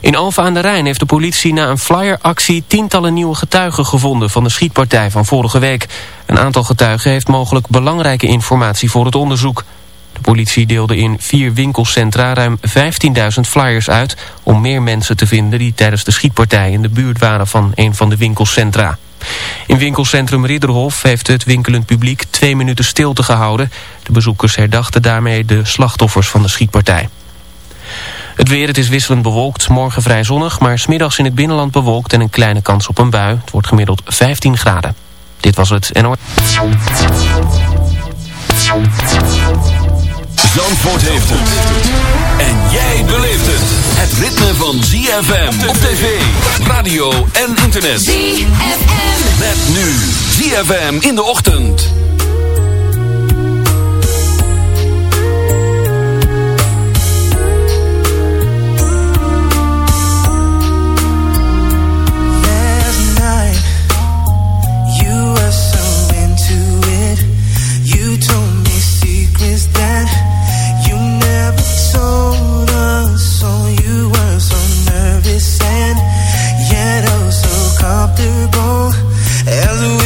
In Alphen aan de Rijn heeft de politie na een flyeractie tientallen nieuwe getuigen gevonden van de schietpartij van vorige week. Een aantal getuigen heeft mogelijk belangrijke informatie voor het onderzoek. De politie deelde in vier winkelcentra ruim 15.000 flyers uit... om meer mensen te vinden die tijdens de schietpartij in de buurt waren van een van de winkelcentra. In winkelcentrum Ridderhof heeft het winkelend publiek twee minuten stilte gehouden. De bezoekers herdachten daarmee de slachtoffers van de schietpartij. Het weer, het is wisselend bewolkt. Morgen vrij zonnig, maar smiddags in het binnenland bewolkt en een kleine kans op een bui. Het wordt gemiddeld 15 graden. Dit was het NOS. Zandvoort heeft het. En jij beleeft het. Het ritme van ZFM op tv, radio en internet. ZFM. Met nu ZFM in de ochtend. after. As we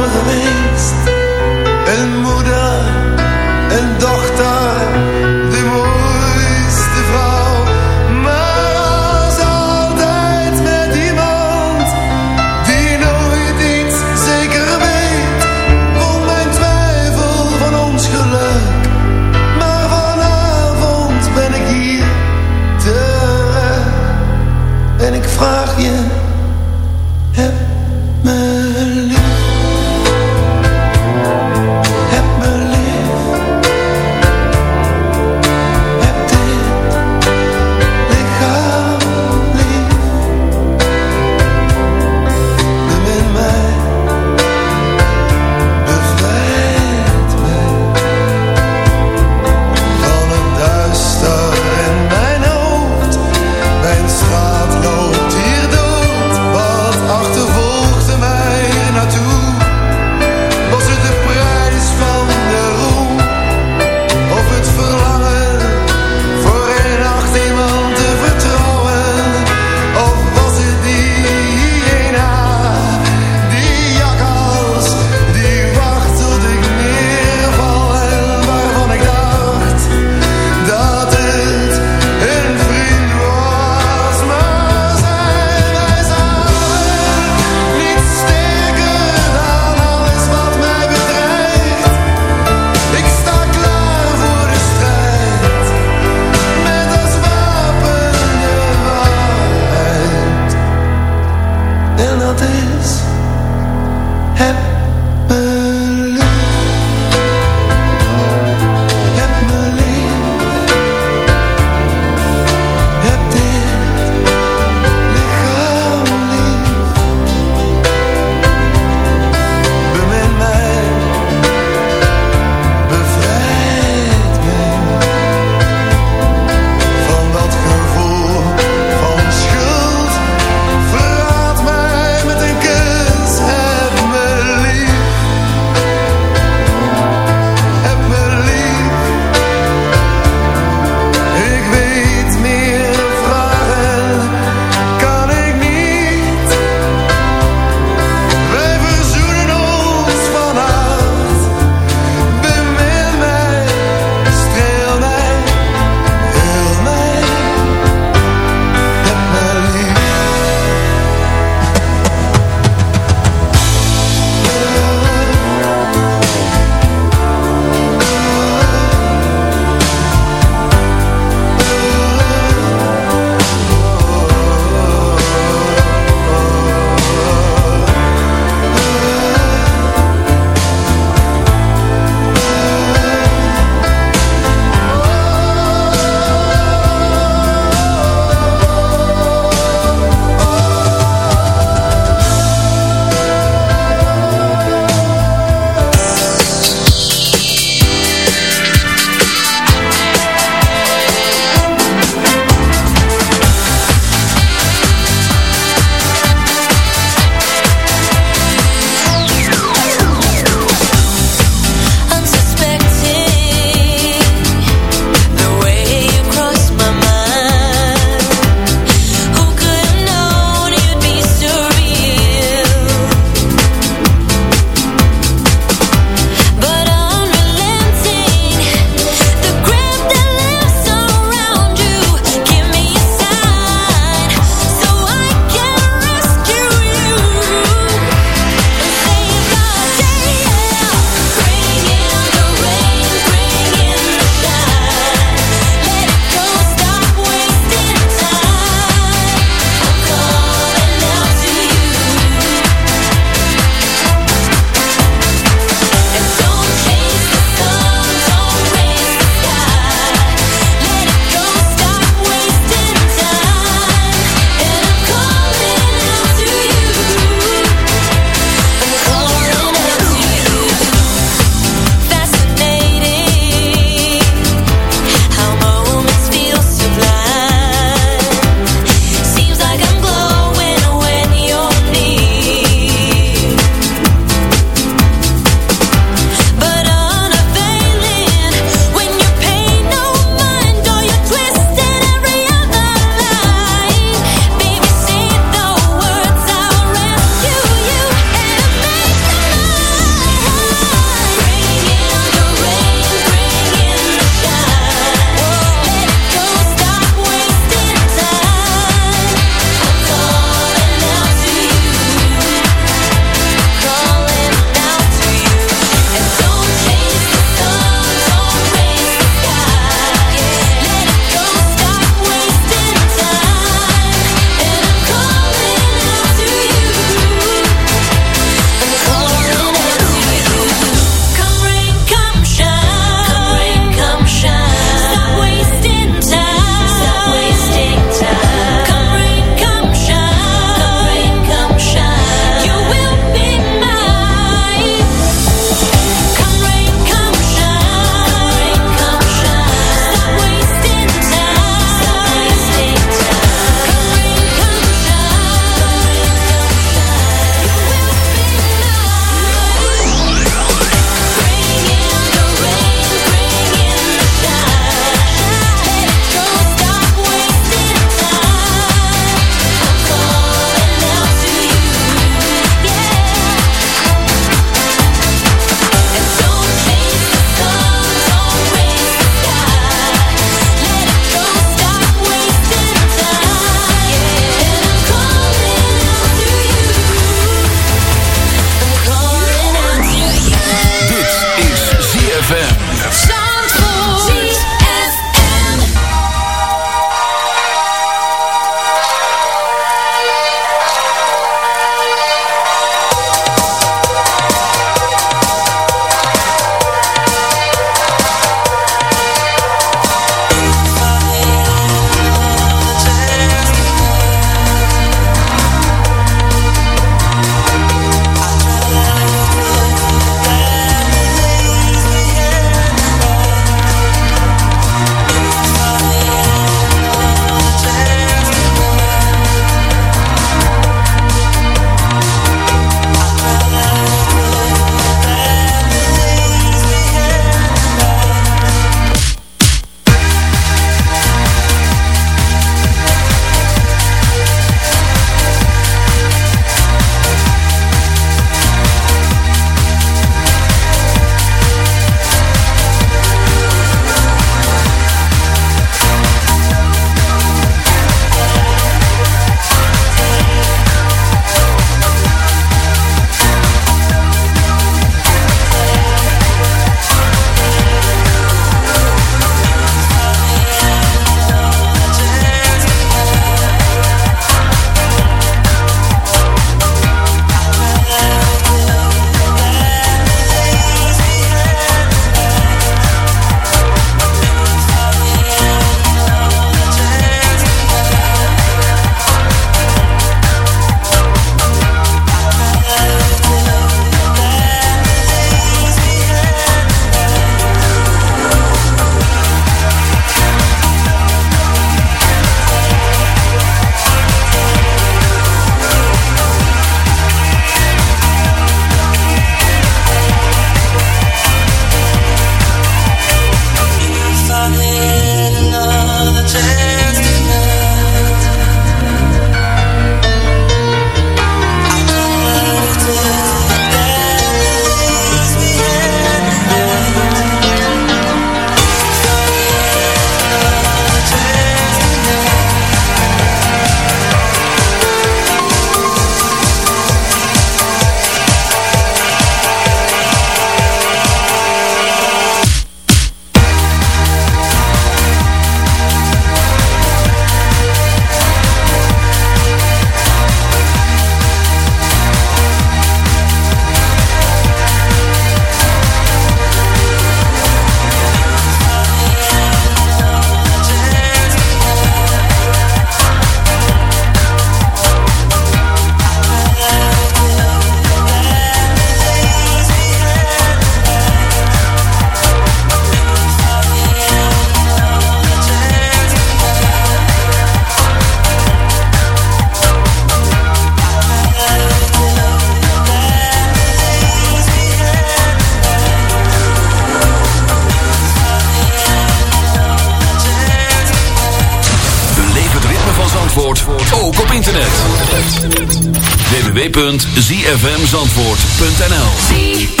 www.zfmzandvoort.nl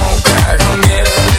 Okay, un carro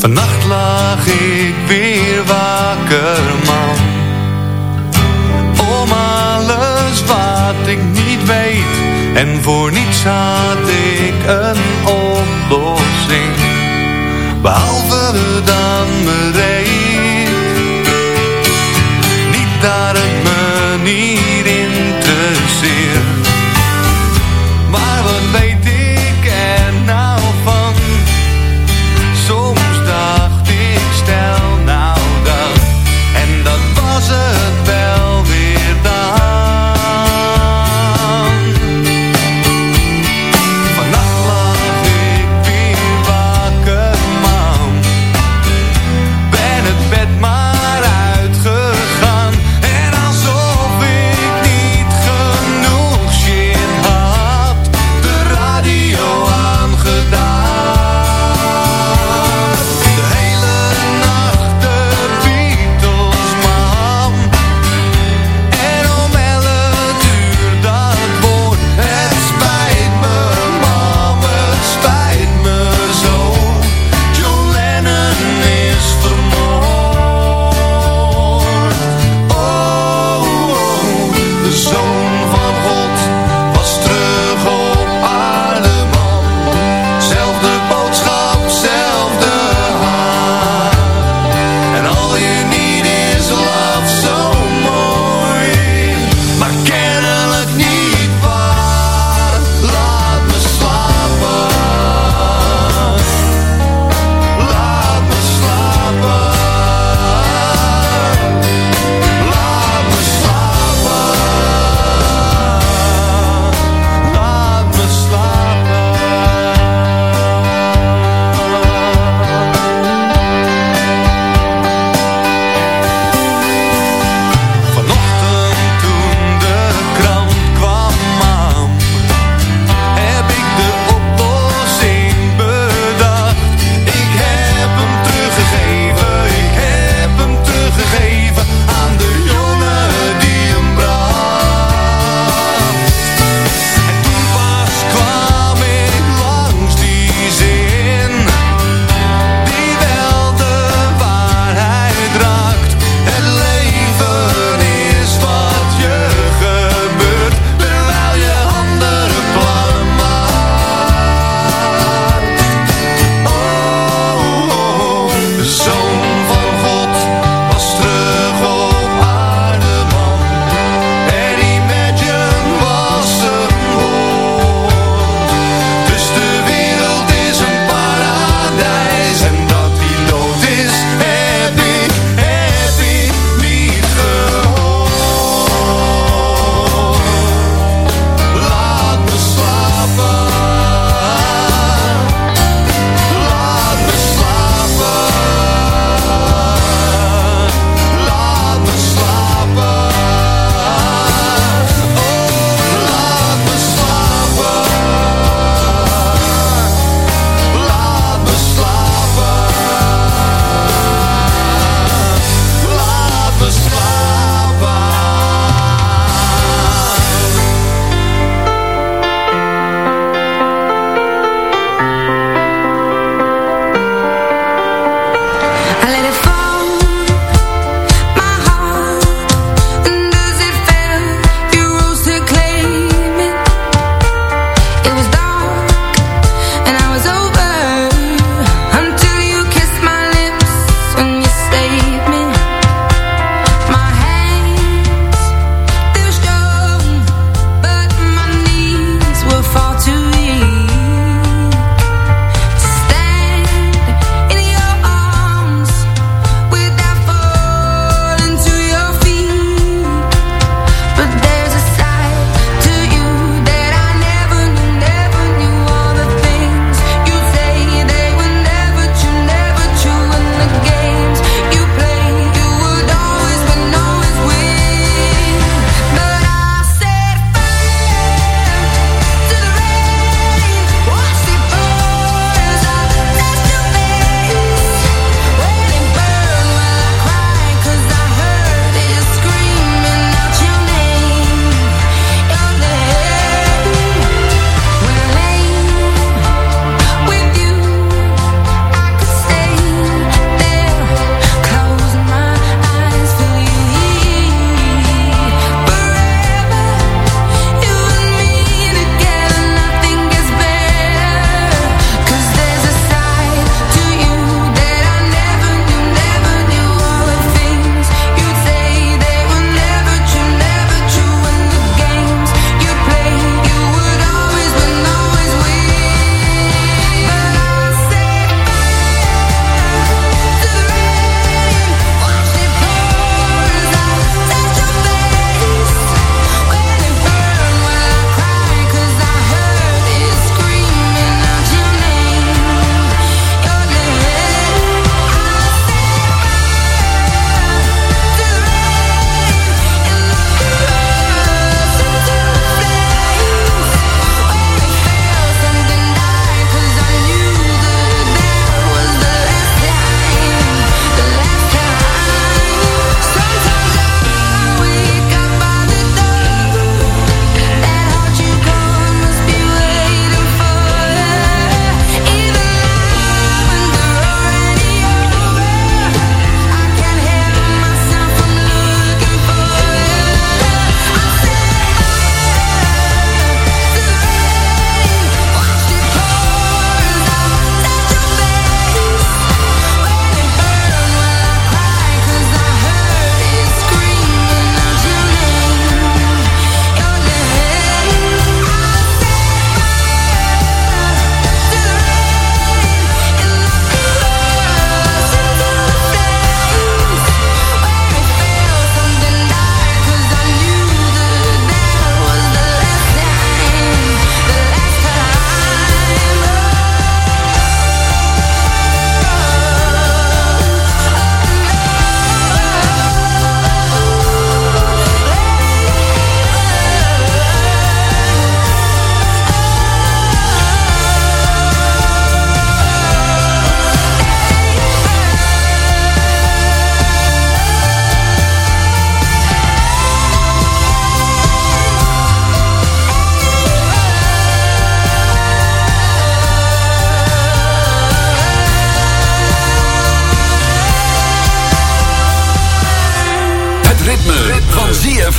Vannacht lag ik weer wakker man. Om alles wat ik niet weet. En voor niets had ik een oplossing. Behalve dan bereid Niet dat het me niet interesseert Maar wat weet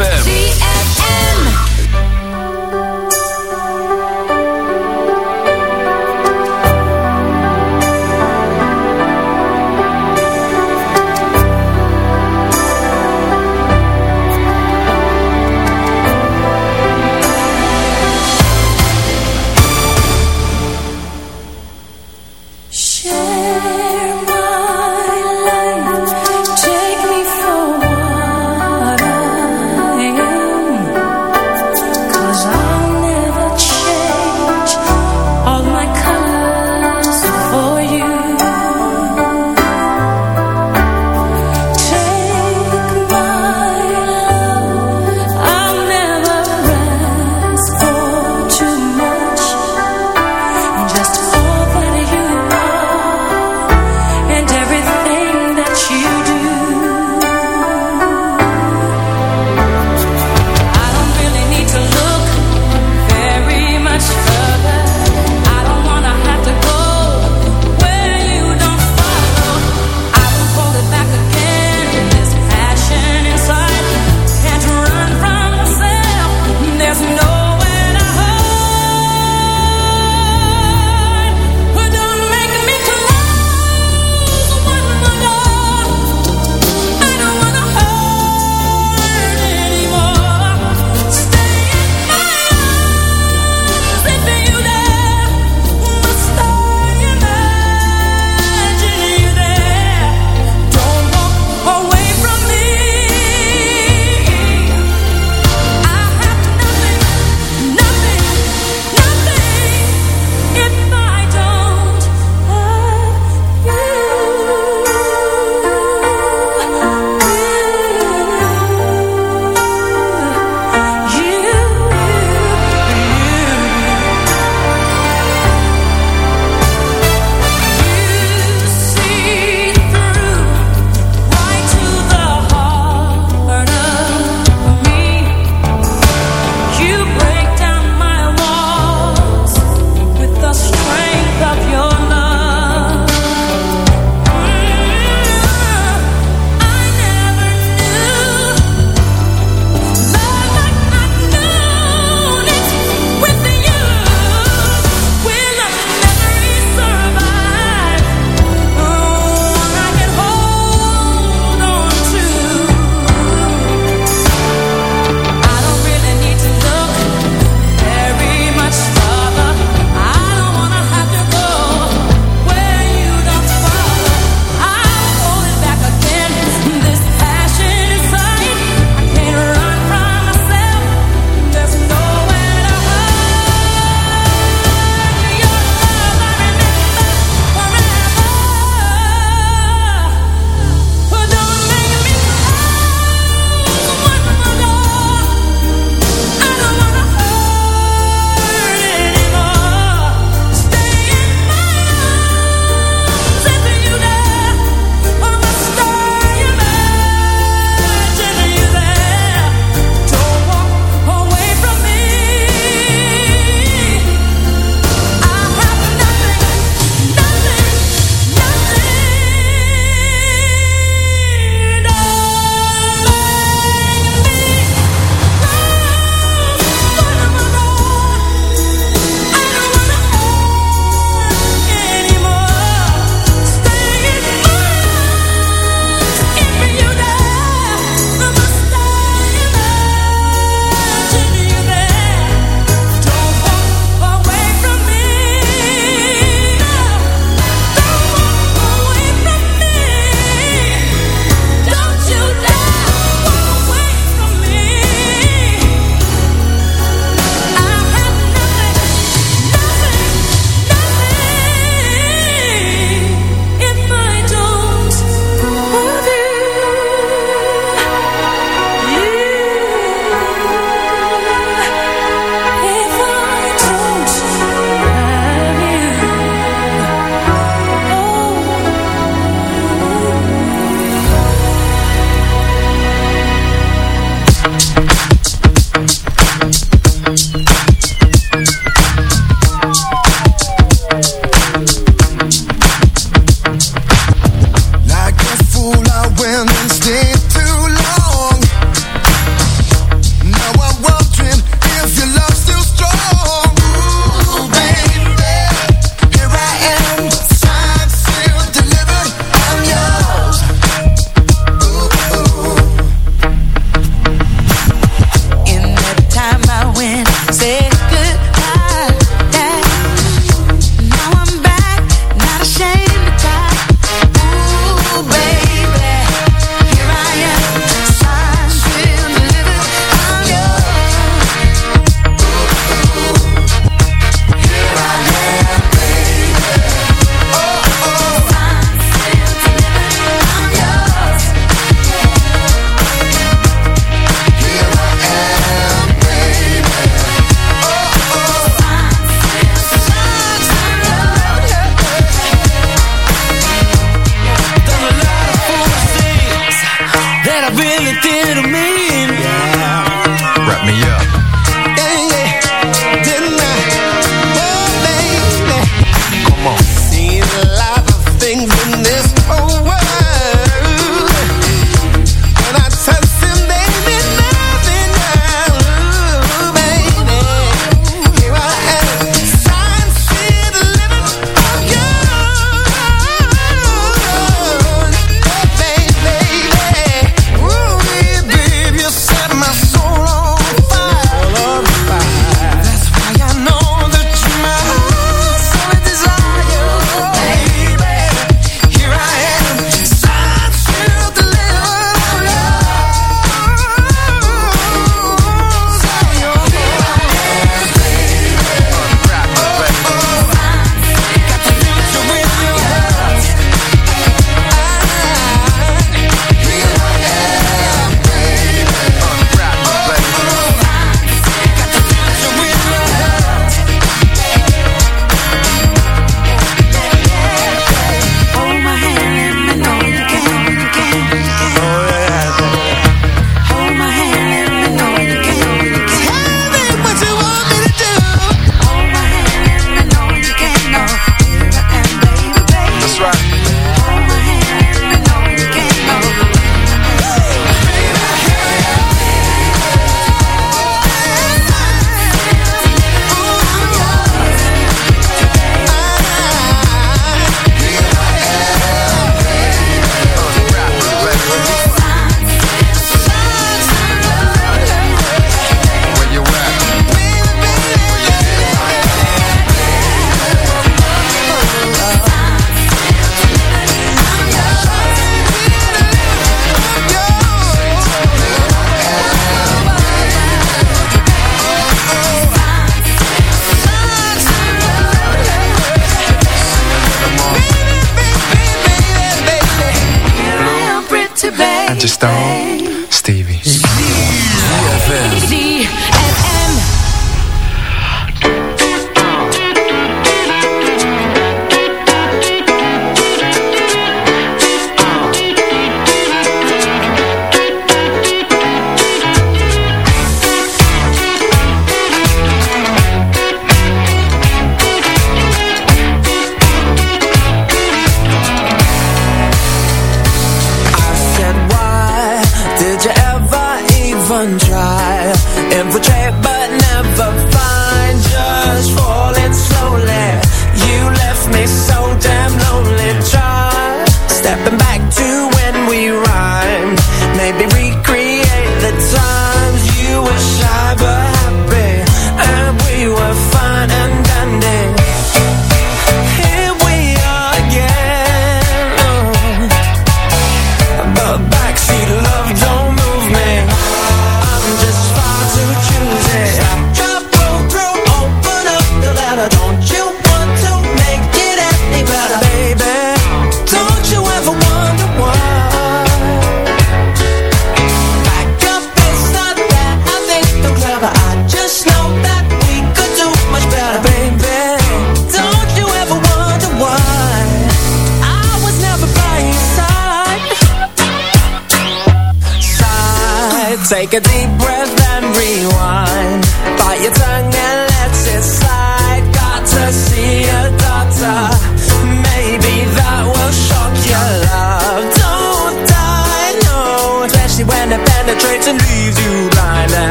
ZFM.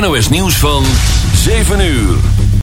NOS nieuws van 7 uur.